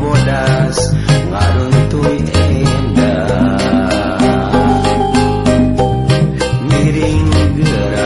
bodas ngaruntuy endah miring gerak